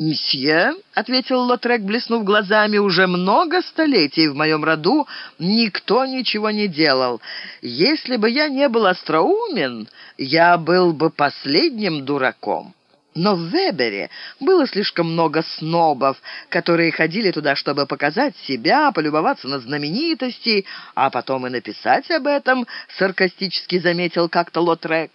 «Мсье», — ответил Лотрек, блеснув глазами, — «уже много столетий в моем роду никто ничего не делал. Если бы я не был остроумен, я был бы последним дураком». Но в Вебере было слишком много снобов, которые ходили туда, чтобы показать себя, полюбоваться на знаменитостей, а потом и написать об этом, саркастически заметил как-то Лотрек.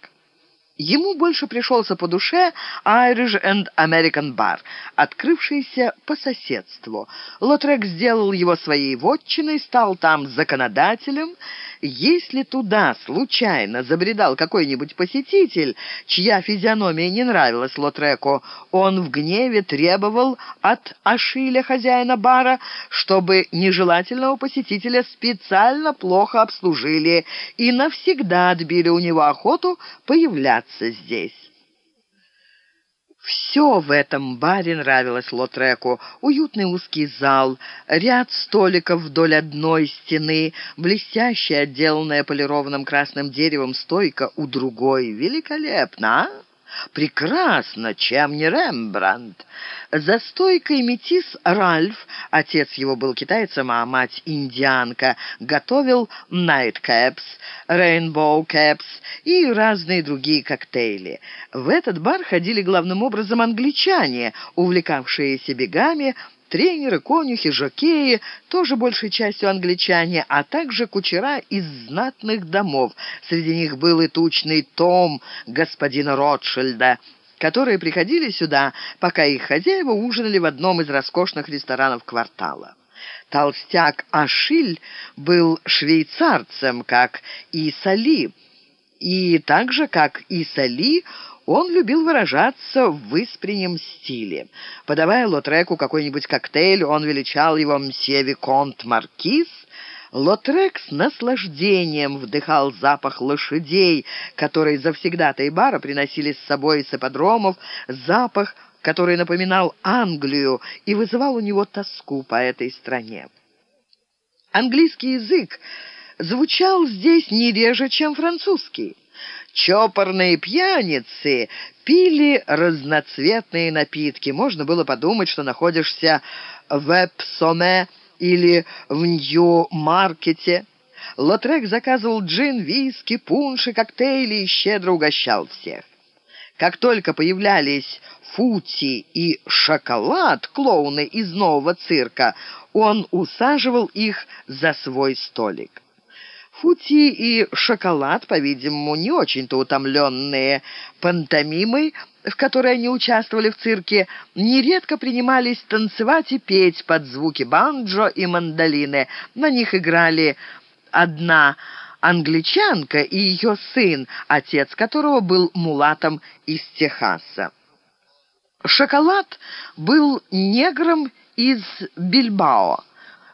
Ему больше пришелся по душе Irish and American Bar, открывшийся по соседству. Лотрек сделал его своей вотчиной, стал там законодателем. Если туда случайно забредал какой-нибудь посетитель, чья физиономия не нравилась Лотреку, он в гневе требовал от Ашиля, хозяина бара, чтобы нежелательного посетителя специально плохо обслужили и навсегда отбили у него охоту появляться здесь. Все в этом баре нравилось Лотреку. Уютный узкий зал, ряд столиков вдоль одной стены, блестящая, отделанная полированным красным деревом стойка у другой. Великолепно, а? Прекрасно, чем не Рембрандт. За стойкой метис Ральф, отец его был китайцем, а мать индианка, готовил найткэпс, рейнбоу кэпс и разные другие коктейли. В этот бар ходили главным образом англичане, увлекавшиеся бегами, Тренеры, конюхи, жокеи, тоже большей частью англичане, а также кучера из знатных домов. Среди них был и тучный Том господина Ротшильда, которые приходили сюда, пока их хозяева ужинали в одном из роскошных ресторанов квартала. Толстяк Ашиль был швейцарцем, как и Сали, и так же, как и Сали, он любил выражаться в выспреннем стиле. Подавая Лотреку какой-нибудь коктейль, он величал его «Мсье Виконт Маркиз», Лотрек с наслаждением вдыхал запах лошадей, которые завсегда-то и бара приносили с собой с ипподромов, запах, который напоминал Англию и вызывал у него тоску по этой стране. Английский язык звучал здесь не реже, чем французский. Чопорные пьяницы пили разноцветные напитки. Можно было подумать, что находишься в Эпсоме или в Нью-Маркете. Лотрек заказывал джин, виски, пунши, коктейли и щедро угощал всех. Как только появлялись Фути и Шоколад, клоуны из нового цирка, он усаживал их за свой столик. Фути и Шоколад, по-видимому, не очень-то утомленные пантомимой, в которой они участвовали в цирке, нередко принимались танцевать и петь под звуки банджо и мандолины. На них играли одна англичанка и ее сын, отец которого был мулатом из Техаса. Шоколад был негром из Бильбао.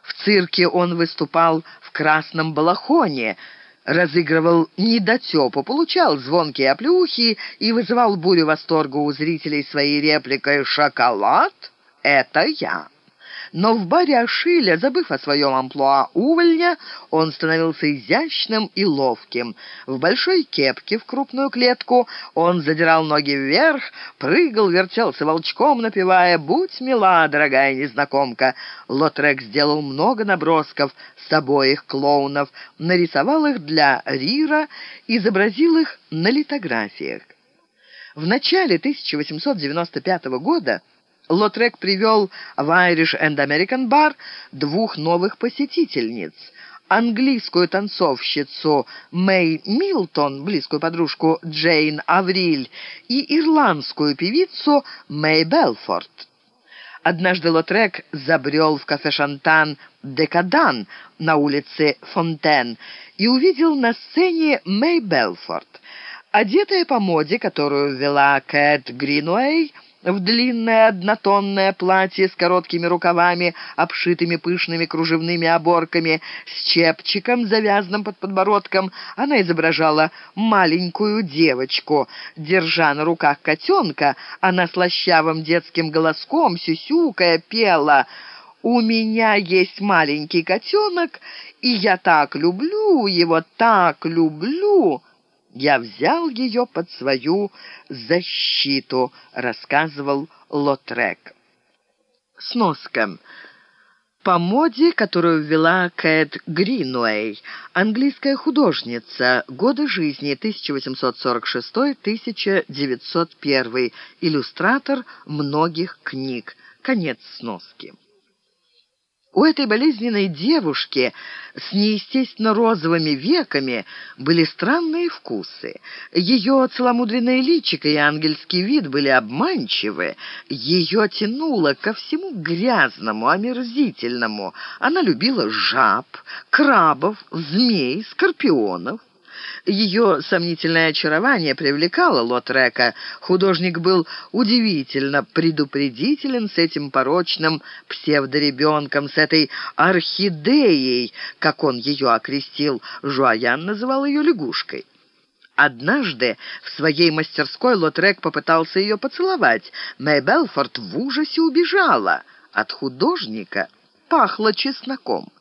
В цирке он выступал в красном балахоне, разыгрывал недотепу, получал звонкие оплюхи и вызывал бурю восторга у зрителей своей репликой «Шоколад — это я». Но в баре Ашиля, забыв о своем амплуа увольня, он становился изящным и ловким. В большой кепке в крупную клетку он задирал ноги вверх, прыгал, вертелся волчком, напевая «Будь мила, дорогая незнакомка». Лотрек сделал много набросков с обоих клоунов, нарисовал их для Рира, изобразил их на литографиях. В начале 1895 года Лотрек привел в Irish and American Bar двух новых посетительниц. Английскую танцовщицу Мэй Милтон, близкую подружку Джейн Авриль, и ирландскую певицу Мэй Белфорд. Однажды Лотрек забрел в кафе «Шантан» «Декадан» на улице Фонтен и увидел на сцене Мэй Белфорд. Одетая по моде, которую ввела Кэт Гринуэй, в длинное однотонное платье с короткими рукавами, обшитыми пышными кружевными оборками, с чепчиком, завязанным под подбородком. Она изображала маленькую девочку. Держа на руках котенка, она слащавым детским голоском, сюсюкая, пела «У меня есть маленький котенок, и я так люблю его, так люблю». «Я взял ее под свою защиту», — рассказывал Лотрек. Сноска. По моде, которую ввела Кэт Гринуэй, английская художница, годы жизни 1846-1901, иллюстратор многих книг. Конец сноски. У этой болезненной девушки с неестественно розовыми веками были странные вкусы. Ее целомудренное личико и ангельский вид были обманчивы. Ее тянуло ко всему грязному, омерзительному. Она любила жаб, крабов, змей, скорпионов. Ее сомнительное очарование привлекало Лотрека. Художник был удивительно предупредителен с этим порочным псевдоребенком, с этой орхидеей, как он ее окрестил. Жуаян называл ее лягушкой. Однажды в своей мастерской Лотрек попытался ее поцеловать. Мэй Белфорд в ужасе убежала. От художника пахло чесноком.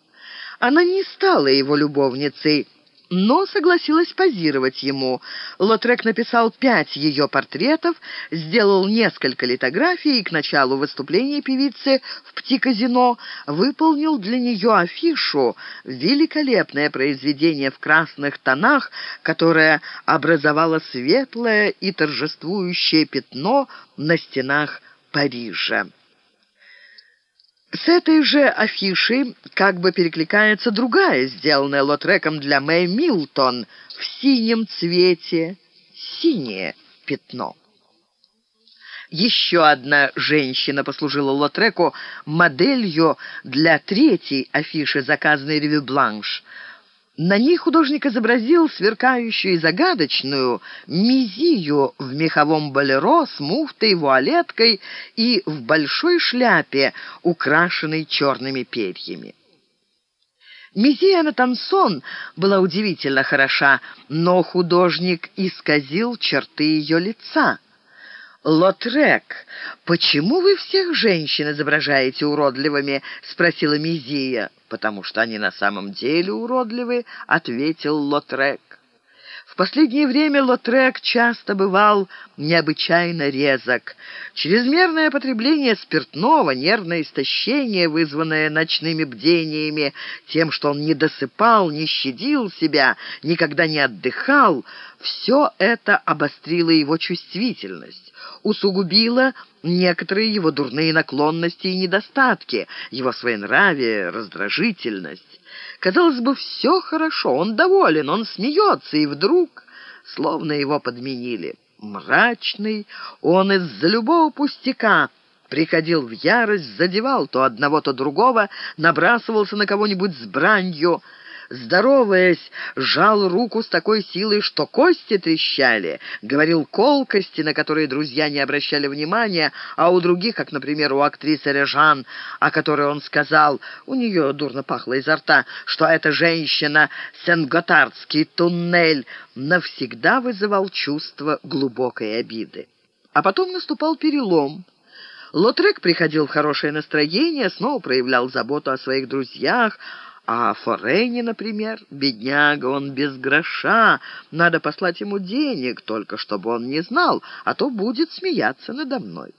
Она не стала его любовницей, но согласилась позировать ему. Лотрек написал пять ее портретов, сделал несколько литографий и к началу выступления певицы в Пти-казино выполнил для нее афишу, великолепное произведение в красных тонах, которое образовало светлое и торжествующее пятно на стенах Парижа. С этой же афишей как бы перекликается другая, сделанная Лотреком для Мэй Милтон в синем цвете, синее пятно. Еще одна женщина послужила Лотреку моделью для третьей афиши, заказанной «Ревю Бланш». На ней художник изобразил сверкающую и загадочную мизию в меховом болеро с муфтой, вуалеткой и в большой шляпе, украшенной черными перьями. Мизия на тансон была удивительно хороша, но художник исказил черты ее лица. «Лотрек, почему вы всех женщин изображаете уродливыми?» — спросила Мизия потому что они на самом деле уродливы», — ответил Лотрек. В последнее время Лотрек часто бывал необычайно резок. Чрезмерное потребление спиртного, нервное истощение, вызванное ночными бдениями, тем, что он не досыпал, не щадил себя, никогда не отдыхал, все это обострило его чувствительность, усугубило некоторые его дурные наклонности и недостатки, его своенравие, раздражительность. Казалось бы, все хорошо, он доволен, он смеется, и вдруг, словно его подменили, мрачный, он из-за любого пустяка приходил в ярость, задевал то одного, то другого, набрасывался на кого-нибудь с бранью, здороваясь, жал руку с такой силой, что кости трещали, говорил колкости, на которые друзья не обращали внимания, а у других, как, например, у актрисы Режан, о которой он сказал, у нее дурно пахло изо рта, что эта женщина Сен-Готардский туннель навсегда вызывал чувство глубокой обиды. А потом наступал перелом. Лотрек приходил в хорошее настроение, снова проявлял заботу о своих друзьях, а Форене, например, бедняга, он без гроша. Надо послать ему денег, только чтобы он не знал, а то будет смеяться надо мной.